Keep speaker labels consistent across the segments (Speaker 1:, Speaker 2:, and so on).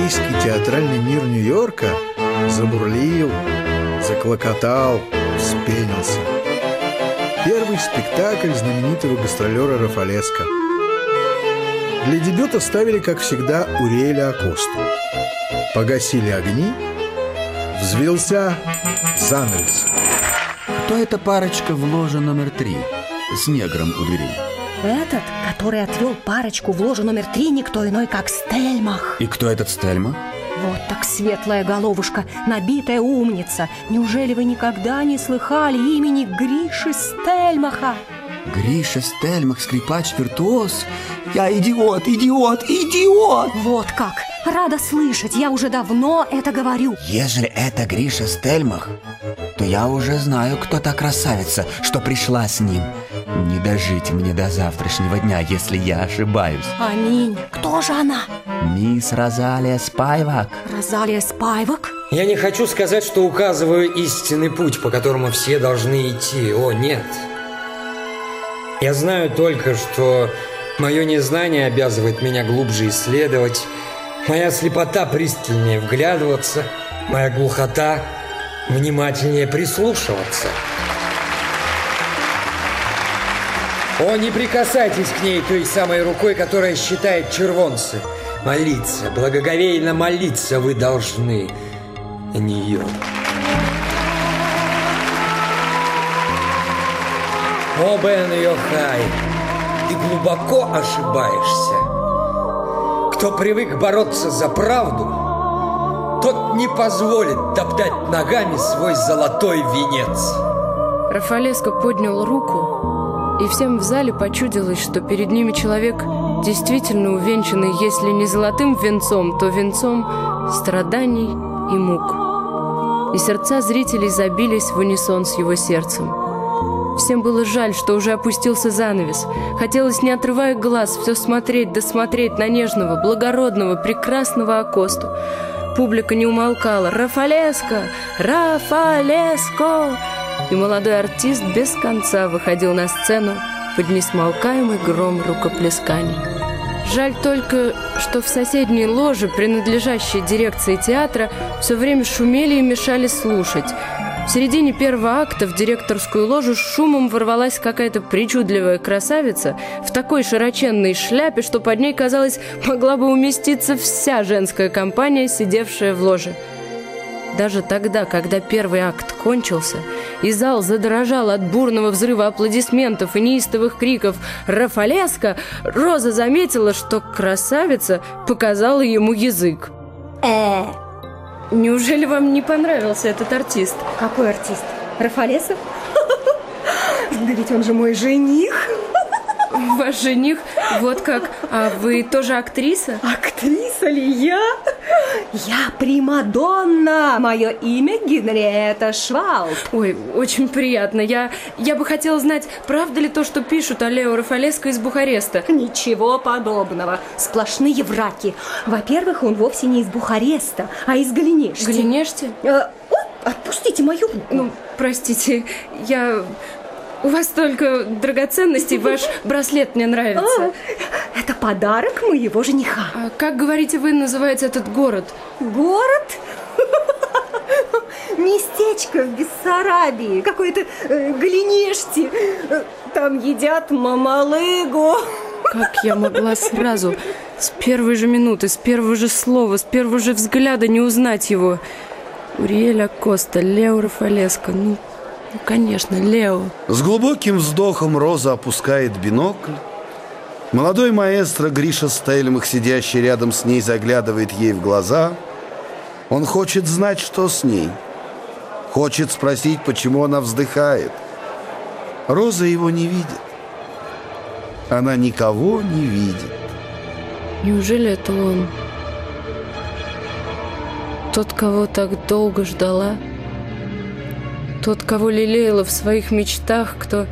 Speaker 1: еврейский театральный мир Нью-Йорка забурлил, заклокотал, вспенился. Первый спектакль знаменитого гастролера Рафалеско. Для дебюта ставили, как всегда, Уриэля Акосту. Погасили огни, взвился занавес.
Speaker 2: Кто эта парочка в ложе номер три с негром у дверей?
Speaker 3: Этот, который отвел парочку в ложу номер три, никто иной, как Стельмах.
Speaker 2: И кто этот Стельмах?
Speaker 3: Вот так светлая головушка, набитая умница. Неужели вы никогда не слыхали имени Гриши Стельмаха?
Speaker 2: Гриша Стельмах, скрипач-виртуоз? Я идиот, идиот, идиот!
Speaker 3: Вот как! Рада слышать, я уже давно это говорю.
Speaker 2: Ежели это Гриша Стельмах, то я уже знаю, кто та красавица, что пришла с ним. Не дожить мне до завтрашнего дня, если я ошибаюсь.
Speaker 3: Аминь. Кто же она?
Speaker 2: Мисс Розалия Спайвак.
Speaker 3: Розалия Спайвак?
Speaker 4: Я не хочу сказать, что указываю истинный путь, по которому все должны идти. О, нет. Я знаю только, что мое незнание обязывает меня глубже исследовать, моя слепота пристальнее вглядываться, моя глухота внимательнее прислушиваться. О, не прикасайтесь к ней той самой рукой, которая считает червонцы. Молиться, благоговейно молиться вы должны на нее. О, Бен Йохай, ты глубоко ошибаешься. Кто привык бороться за правду, тот не позволит топтать ногами свой золотой венец.
Speaker 5: Рафалеско поднял руку, и всем в зале почудилось, что перед ними человек, действительно увенчанный, если не золотым венцом, то венцом страданий и мук. И сердца зрителей забились в унисон с его сердцем. Всем было жаль, что уже опустился занавес. Хотелось, не отрывая глаз, все смотреть да смотреть на нежного, благородного, прекрасного Акосту. Публика не умолкала. «Рафалеско! Рафалеско!» И молодой артист без конца выходил на сцену под несмолкаемый гром рукоплесканий. Жаль только, что в соседней ложе, принадлежащей дирекции театра, все время шумели и мешали слушать – в середине первого акта в директорскую ложу с шумом ворвалась какая-то причудливая красавица в такой широченной шляпе, что под ней, казалось, могла бы уместиться вся женская компания, сидевшая в ложе. Даже тогда, когда первый акт кончился, и зал задрожал от бурного взрыва аплодисментов и неистовых криков «Рафалеско!», Роза заметила, что красавица показала ему язык.
Speaker 3: Э,
Speaker 5: Неужели вам не понравился этот артист?
Speaker 3: какой артист? Рафалесов? Да ведь он же мой жених.
Speaker 5: Ваш жених? Вот как. А вы тоже актриса?
Speaker 3: Актриса ли я? Я Примадонна. Мое имя Генриетта Швалб.
Speaker 5: Ой, очень приятно. Я, я бы хотела знать, правда ли то, что пишут о Лео Рафалеско из Бухареста?
Speaker 3: Ничего подобного. Сплошные враки. Во-первых, он вовсе не из Бухареста, а из Галинешти.
Speaker 5: Галинеште?
Speaker 3: Э, отпустите мою.
Speaker 5: Ну, простите, я... У вас только драгоценности, ваш браслет мне нравится.
Speaker 3: А, это подарок моего жениха.
Speaker 5: А как, говорите вы, называется этот город?
Speaker 3: Город? Местечко в Бессарабии, какой-то э, Галинешти. Э, Там едят мамалыгу.
Speaker 5: Как я могла сразу, с первой же минуты, с первого же слова, с первого же взгляда не узнать его? Уриэля Коста, Лео Рафалеско, ну, ну, конечно, Лео.
Speaker 1: С глубоким вздохом Роза опускает бинокль. Молодой маэстро Гриша Стельмах, сидящий рядом с ней, заглядывает ей в глаза. Он хочет знать, что с ней. Хочет спросить, почему она вздыхает. Роза его не видит. Она никого не видит.
Speaker 5: Неужели это он? Тот, кого так долго ждала? Тот, кого лелеяла в своих мечтах, кто,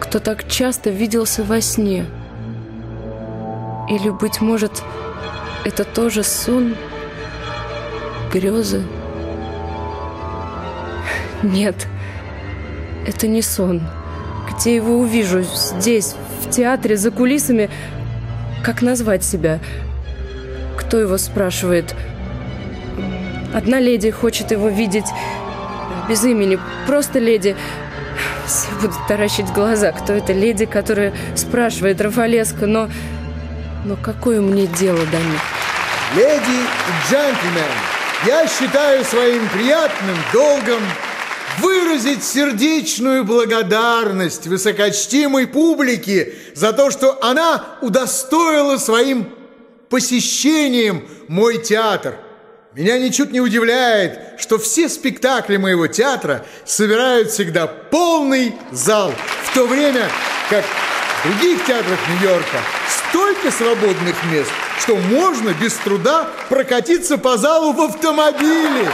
Speaker 5: кто так часто виделся во сне? Или, быть может, это тоже сон, грезы? Нет, это не сон. Где его увижу? Здесь, в театре, за кулисами? Как назвать себя? кто его спрашивает? Одна леди хочет его видеть без имени, просто леди. Все будут таращить глаза, кто эта леди, которая спрашивает Рафалеско, но... Но какое мне дело до них?
Speaker 6: Леди и джентльмен, я считаю своим приятным долгом выразить сердечную благодарность высокочтимой публике за то, что она удостоила своим посещением мой театр. Меня ничуть не удивляет, что все спектакли моего театра собирают всегда полный зал, в то время как в других театрах Нью-Йорка столько свободных мест, что можно без труда прокатиться по залу в автомобиле.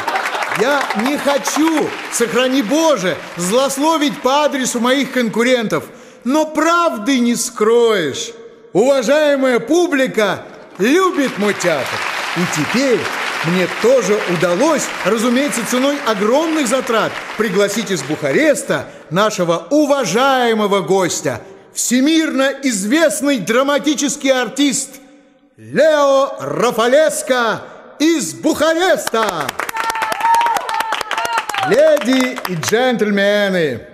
Speaker 6: Я не хочу, сохрани Боже, злословить по адресу моих конкурентов, но правды не скроешь. Уважаемая публика любит мой театр. И теперь мне тоже удалось, разумеется, ценой огромных затрат, пригласить из Бухареста нашего уважаемого гостя, всемирно известный драматический артист Лео Рафалеско из Бухареста. Леди и джентльмены,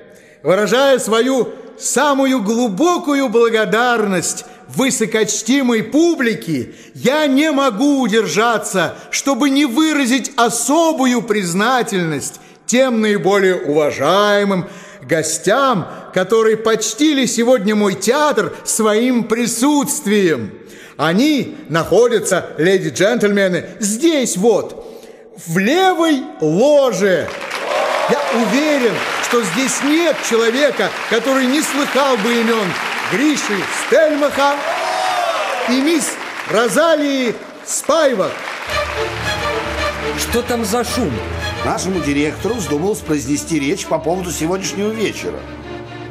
Speaker 6: выражая свою самую глубокую благодарность высокочтимой публике, я не могу удержаться, чтобы не выразить особую признательность тем наиболее уважаемым гостям, которые почтили сегодня мой театр своим присутствием. Они находятся, леди джентльмены, здесь вот, в левой ложе. Я уверен, что здесь нет человека, который не слыхал бы имен Гриши Стельмаха и мисс Розалии Спайвак.
Speaker 4: Что там за шум?
Speaker 1: Нашему директору вздумалось произнести речь по поводу сегодняшнего вечера.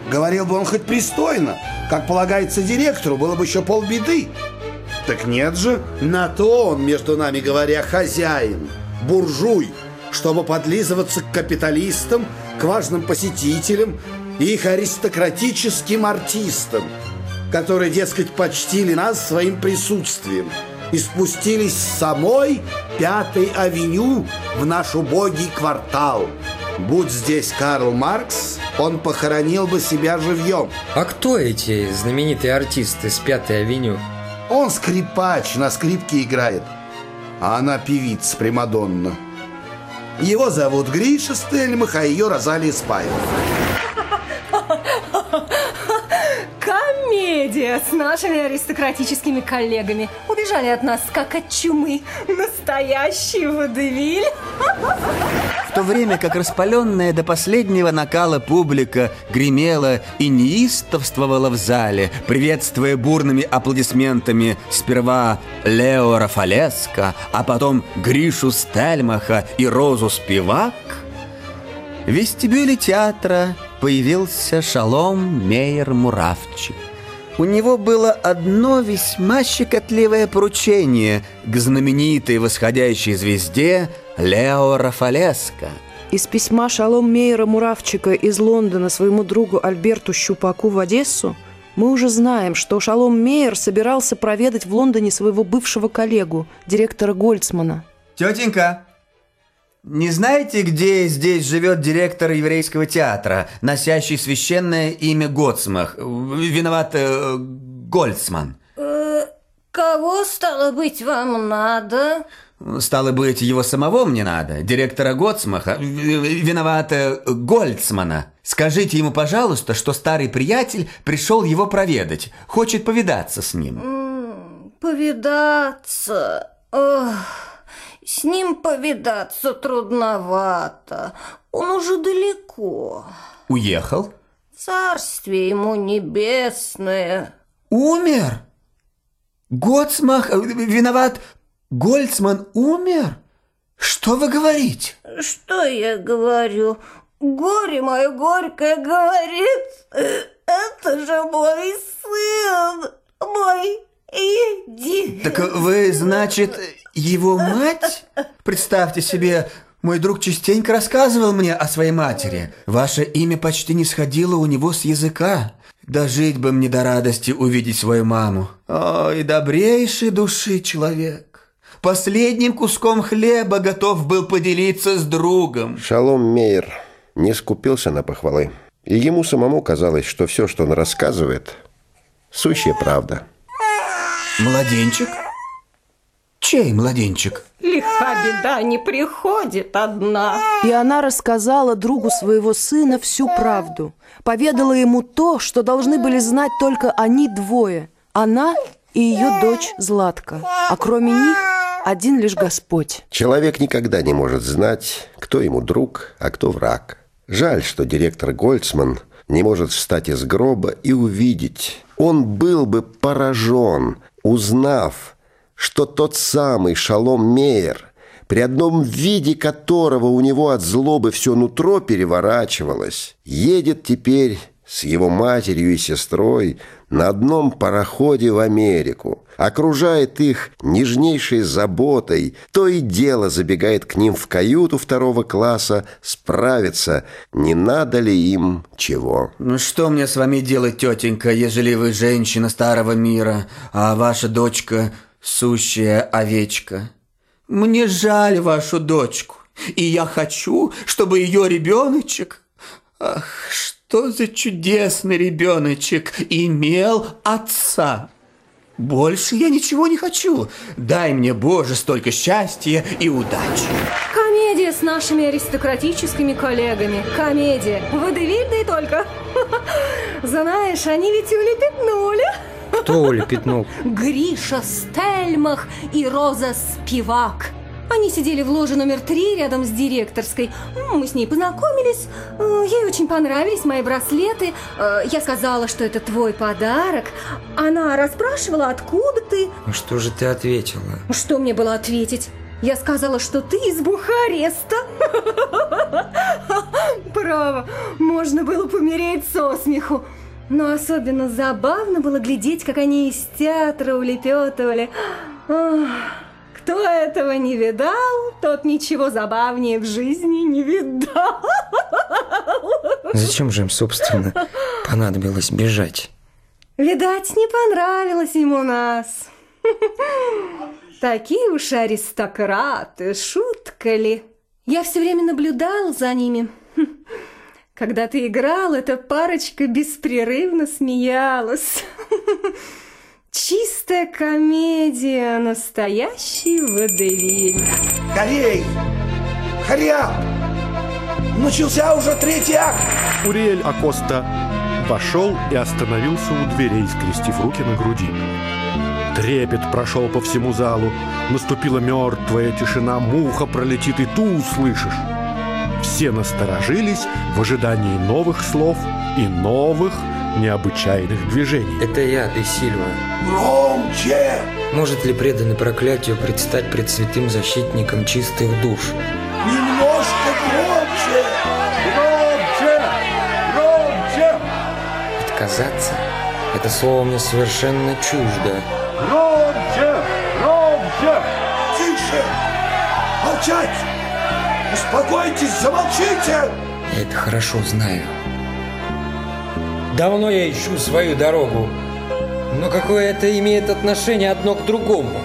Speaker 1: Говорил бы он хоть пристойно, как полагается директору, было бы еще полбеды. Так нет же, на то он, между нами говоря, хозяин, буржуй чтобы подлизываться к капиталистам, к важным посетителям и их аристократическим артистам, которые, дескать, почтили нас своим присутствием и спустились с самой Пятой авеню в наш убогий квартал. Будь здесь Карл Маркс, он похоронил бы себя живьем.
Speaker 4: А кто эти знаменитые артисты с Пятой авеню?
Speaker 1: Он скрипач, на скрипке играет, а она певица Примадонна. Его зовут Гриша Стельмах, а ее Розалия Спаева.
Speaker 3: Комедия с нашими аристократическими коллегами. Убежали от нас, как от чумы. Настоящий водевиль.
Speaker 2: В то время как распаленная до последнего накала публика гремела и неистовствовала в зале, приветствуя бурными аплодисментами сперва Лео Рафалеско, а потом Гришу Стельмаха и Розу Спивак, в вестибюле театра появился Шалом Мейер Муравчик. У него было одно весьма щекотливое поручение к знаменитой восходящей звезде Лео Рафалеско.
Speaker 7: Из письма Шалом Мейера Муравчика из Лондона своему другу Альберту Щупаку в Одессу мы уже знаем, что Шалом Мейер собирался проведать в Лондоне своего бывшего коллегу, директора Гольцмана.
Speaker 2: Тетенька, не знаете, где здесь живет директор еврейского театра, носящий священное имя Гоцмах? Виноват э, Гольцман.
Speaker 8: Э, кого, стало быть, вам надо?
Speaker 2: Стало быть, его самого мне надо, директора Гоцмаха. Виноват э, Гольцмана. Скажите ему, пожалуйста, что старый приятель пришел его проведать, хочет повидаться с ним.
Speaker 8: Повидаться. Ох, с ним повидаться трудновато. Он уже далеко.
Speaker 2: Уехал?
Speaker 8: Царствие ему небесное.
Speaker 2: Умер? Гоцмах, э, виноват, Гольцман умер? Что вы говорите?
Speaker 8: Что я говорю? Горе мое горькое говорит. Это же мой сын, мой Иди.
Speaker 2: Так вы, значит, его мать? Представьте себе, мой друг частенько рассказывал мне о своей матери. Ваше имя почти не сходило у него с языка. Да жить бы мне до радости увидеть свою маму. Ой, добрейшей души человек. Последним куском хлеба готов был поделиться с другом.
Speaker 9: Шалом Мейер не скупился на похвалы. И ему самому казалось, что все, что он рассказывает, сущая правда.
Speaker 2: Младенчик? Чей младенчик?
Speaker 8: Лиха беда не приходит одна.
Speaker 7: И она рассказала другу своего сына всю правду. Поведала ему то, что должны были знать только они двое. Она и ее дочь Златка. А кроме них один лишь Господь.
Speaker 9: Человек никогда не может знать, кто ему друг, а кто враг. Жаль, что директор Гольцман не может встать из гроба и увидеть. Он был бы поражен, узнав, что тот самый Шалом Мейер, при одном виде которого у него от злобы все нутро переворачивалось, едет теперь с его матерью и сестрой на одном пароходе в Америку, окружает их нежнейшей заботой, то и дело забегает к ним в каюту второго класса справиться, не надо ли им чего.
Speaker 2: Ну что мне с вами делать, тетенька, ежели вы женщина старого мира, а ваша дочка сущая овечка? Мне жаль вашу дочку, и я хочу, чтобы ее ребеночек... Ах, что за чудесный ребеночек имел отца! Больше я ничего не хочу. Дай мне, Боже, столько счастья и удачи.
Speaker 3: Комедия с нашими аристократическими коллегами. Комедия. Водевильная только. Знаешь, они ведь улепетнули.
Speaker 4: Кто улепетнул?
Speaker 3: Гриша Стельмах и Роза Спивак. Они сидели в ложе номер три рядом с директорской. Мы с ней познакомились. Э, Ей очень понравились мои браслеты. Э, Я сказала, что это твой подарок. Она расспрашивала, откуда ты.
Speaker 4: Ну Что же ты ответила?
Speaker 3: Что мне было ответить? Я сказала, что ты из Бухареста. Право, можно было помереть со смеху. Но особенно забавно было глядеть, как они из театра улепетывали. Ах, Кто этого не видал, тот ничего забавнее в жизни не видал.
Speaker 4: Зачем же им, собственно, понадобилось бежать?
Speaker 3: Видать, не понравилось ему нас. Такие уж аристократы, шутка ли. Я все время наблюдал за ними. Когда ты играл, эта парочка беспрерывно смеялась. Чистая комедия, настоящий водевиль.
Speaker 1: Скорей! Харьяп! Начался уже третий акт!
Speaker 10: Уриэль Акоста вошел и остановился у дверей, скрестив руки на груди. Трепет прошел по всему залу. Наступила мертвая тишина, муха пролетит, и ту услышишь. Все насторожились в ожидании новых слов и новых необычайных движений.
Speaker 4: Это я, Де Сильва.
Speaker 1: Громче!
Speaker 4: Может ли преданный проклятию предстать пред святым защитником чистых душ?
Speaker 1: Немножко громче! Громче! Громче!
Speaker 4: Отказаться? Это слово мне совершенно чуждо.
Speaker 1: Громче! Громче! Тише! Молчать! Успокойтесь, замолчите!
Speaker 4: Я это хорошо знаю. Давно я ищу свою дорогу. Но какое это имеет отношение одно к другому?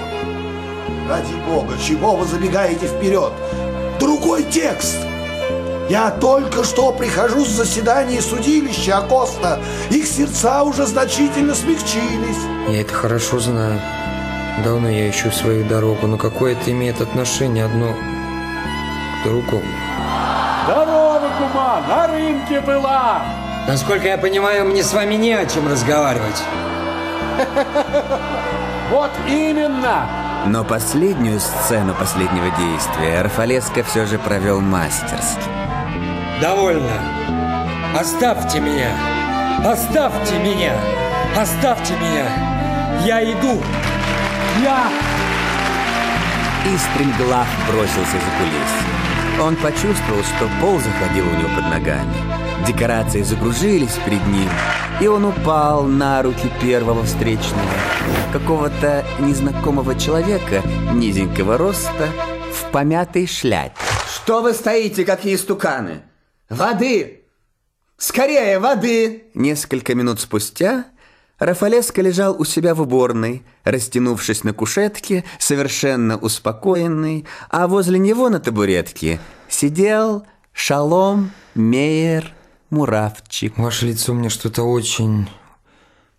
Speaker 1: Ради бога, чего вы забегаете вперед? Другой текст! Я только что прихожу с заседания судилища Акоста. Их сердца уже значительно смягчились.
Speaker 4: Я это хорошо знаю. Давно я ищу свою дорогу, но какое это имеет отношение одно к другому?
Speaker 10: Здорово, кума! На рынке была!
Speaker 4: Насколько я понимаю, мне с вами не о чем разговаривать.
Speaker 10: Вот именно!
Speaker 2: Но последнюю сцену последнего действия Рафалеско все же провел мастерски.
Speaker 4: Довольно. Оставьте меня. Оставьте меня. Оставьте меня. Я иду. Я...
Speaker 2: И стремглав бросился за кулисье. Он почувствовал, что пол заходил у него под ногами. Декорации загружились перед ним, и он упал на руки первого встречного, какого-то незнакомого человека низенького роста в помятой шляпе. «Что вы стоите, как истуканы? Воды! Скорее, воды!» Несколько минут спустя Рафалеско лежал у себя в уборной, растянувшись на кушетке, совершенно успокоенный, а возле него на табуретке сидел Шалом Мейер Муравчик.
Speaker 4: Ваше лицо мне что-то очень,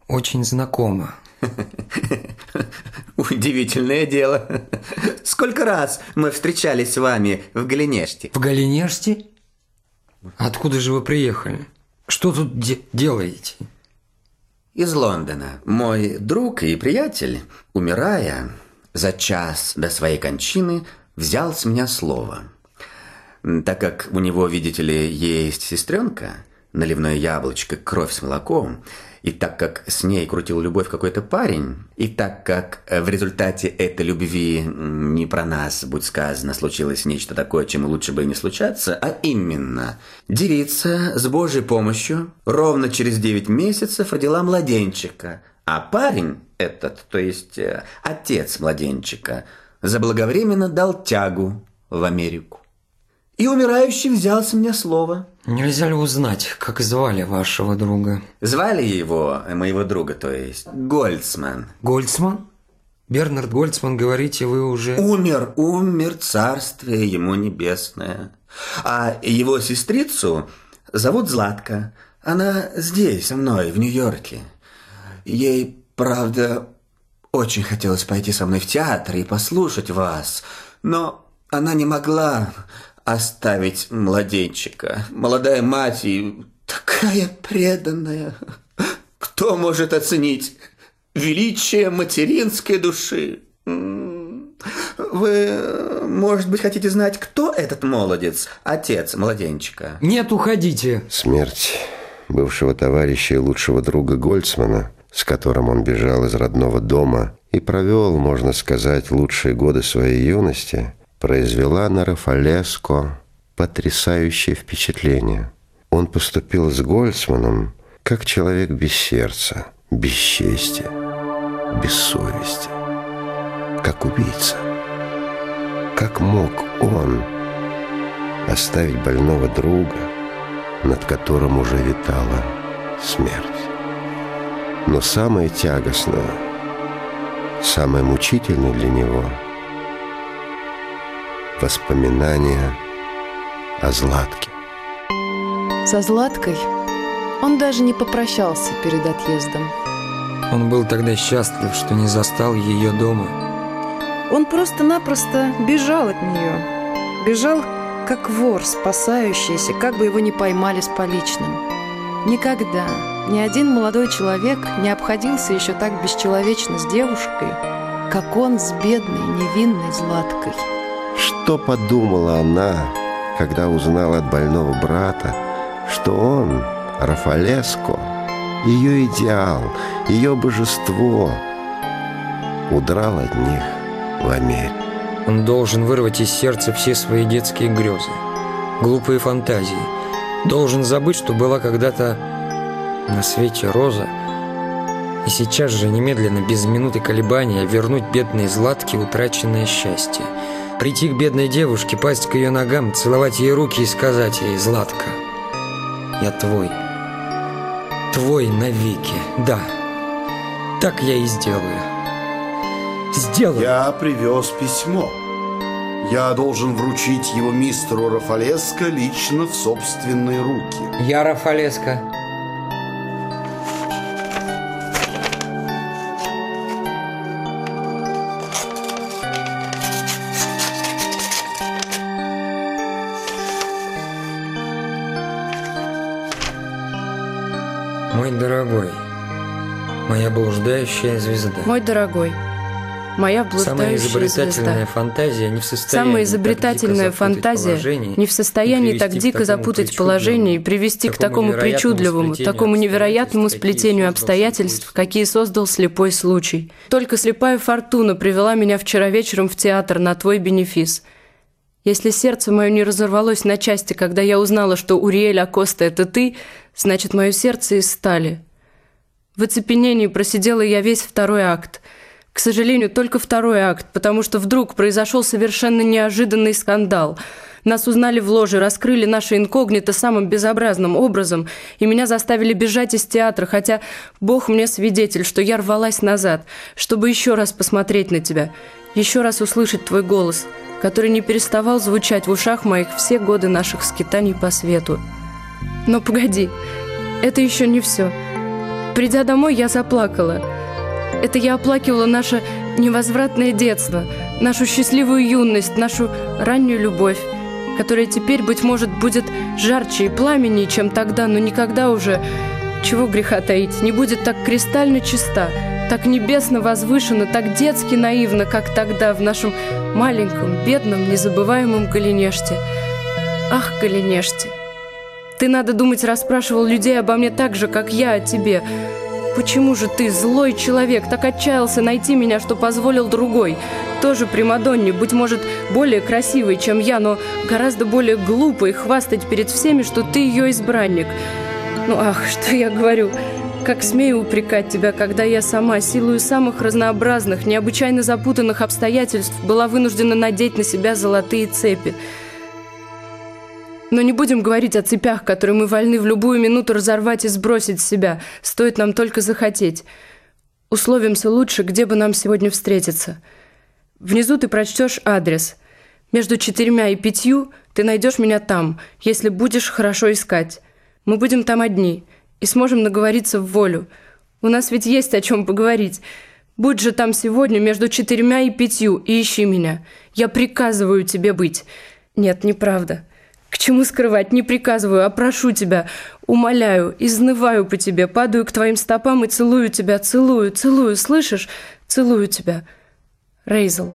Speaker 4: очень знакомо.
Speaker 2: Удивительное дело. Сколько раз мы встречались с вами в Галинеште?
Speaker 4: В Галинеште? Откуда же вы приехали? Что тут де делаете?
Speaker 2: Из Лондона. Мой друг и приятель, умирая за час до своей кончины, взял с меня слово. Так как у него, видите ли, есть сестренка, наливное яблочко, кровь с молоком, и так как с ней крутил любовь какой-то парень, и так как э, в результате этой любви не про нас, будь сказано, случилось нечто такое, чему лучше бы и не случаться, а именно девица с Божьей помощью ровно через 9 месяцев родила младенчика, а парень этот, то есть э, отец младенчика, заблаговременно дал тягу в Америку. И умирающий взял с меня слово.
Speaker 4: Нельзя ли узнать, как звали вашего друга?
Speaker 2: Звали его, моего друга, то есть, Гольцман.
Speaker 4: Гольцман? Бернард Гольцман, говорите, вы уже...
Speaker 2: Умер, умер, царствие ему небесное. А его сестрицу зовут Златка. Она здесь, со мной, в Нью-Йорке. Ей, правда, очень хотелось пойти со мной в театр и послушать вас, но она не могла оставить младенчика. Молодая мать и такая преданная. Кто может оценить величие материнской души? Вы, может быть, хотите знать, кто этот молодец, отец младенчика?
Speaker 4: Нет, уходите.
Speaker 9: Смерть бывшего товарища и лучшего друга Гольцмана, с которым он бежал из родного дома и провел, можно сказать, лучшие годы своей юности – произвела на Рафалеско потрясающее впечатление. Он поступил с Гольцманом как человек без сердца, без чести, без совести, как убийца. Как мог он оставить больного друга, над которым уже витала смерть? Но самое тягостное, самое мучительное для него – воспоминания о Златке.
Speaker 7: Со Златкой он даже не попрощался перед отъездом.
Speaker 4: Он был тогда счастлив, что не застал ее дома.
Speaker 7: Он просто-напросто бежал от нее. Бежал, как вор, спасающийся, как бы его не поймали с поличным. Никогда ни один молодой человек не обходился еще так бесчеловечно с девушкой, как он с бедной невинной Златкой.
Speaker 9: Что подумала она, когда узнала от больного брата, что он, Рафалеско, ее идеал, ее божество, удрал от них в Америку.
Speaker 4: Он должен вырвать из сердца все свои детские грезы, глупые фантазии. Должен забыть, что была когда-то на свете роза, и сейчас же немедленно, без минуты колебания, вернуть бедной Златке утраченное счастье – Прийти к бедной девушке, пасть к ее ногам, целовать ей руки и сказать ей «Златка, я твой, твой навеки, да, так я и сделаю, сделаю».
Speaker 1: Я привез письмо. Я должен вручить его мистеру Рафалеско лично в собственные руки.
Speaker 4: Я Рафалеско. Мой дорогой, моя блуждающая звезда.
Speaker 5: Мой дорогой, моя
Speaker 4: Самая
Speaker 5: блуждающая
Speaker 4: изобретательная
Speaker 5: звезда.
Speaker 4: фантазия не в состоянии
Speaker 5: Самая
Speaker 4: так
Speaker 5: изобретательная
Speaker 4: запутать
Speaker 5: фантазия не в состоянии так дико запутать положение и привести к такому причудливому, такому невероятному сплетению обстоятельств, какие создал слепой случай. Только слепая фортуна привела меня вчера вечером в театр на твой бенефис. Если сердце мое не разорвалось на части, когда я узнала, что Уриэль Акоста — это ты, значит, мое сердце из стали. В оцепенении просидела я весь второй акт. К сожалению, только второй акт, потому что вдруг произошел совершенно неожиданный скандал. Нас узнали в ложе, раскрыли наше инкогнито самым безобразным образом, и меня заставили бежать из театра, хотя Бог мне свидетель, что я рвалась назад, чтобы еще раз посмотреть на тебя, еще раз услышать твой голос, который не переставал звучать в ушах моих все годы наших скитаний по свету. Но погоди, это еще не все. Придя домой, я заплакала. Это я оплакивала наше невозвратное детство, нашу счастливую юность, нашу раннюю любовь, которая теперь, быть может, будет жарче и пламеннее, чем тогда, но никогда уже, чего греха таить, не будет так кристально чиста, так небесно возвышена, так детски наивна, как тогда в нашем маленьком, бедном, незабываемом Галинеште. Ах, Галинеште! Ты, надо думать, расспрашивал людей обо мне так же, как я о тебе – Почему же ты, злой человек, так отчаялся найти меня, что позволил другой? Тоже Примадонне, быть может, более красивой, чем я, но гораздо более глупой, хвастать перед всеми, что ты ее избранник. Ну ах, что я говорю... Как смею упрекать тебя, когда я сама, силою самых разнообразных, необычайно запутанных обстоятельств, была вынуждена надеть на себя золотые цепи – но не будем говорить о цепях, которые мы вольны в любую минуту разорвать и сбросить с себя. Стоит нам только захотеть. Условимся лучше, где бы нам сегодня встретиться. Внизу ты прочтешь адрес. Между четырьмя и пятью ты найдешь меня там, если будешь хорошо искать. Мы будем там одни и сможем наговориться в волю. У нас ведь есть о чем поговорить. Будь же там сегодня между четырьмя и пятью и ищи меня. Я приказываю тебе быть. Нет, неправда. К чему скрывать? Не приказываю, а прошу тебя. Умоляю, изнываю по тебе, падаю к твоим стопам и целую тебя, целую, целую, слышишь? Целую тебя. Рейзел.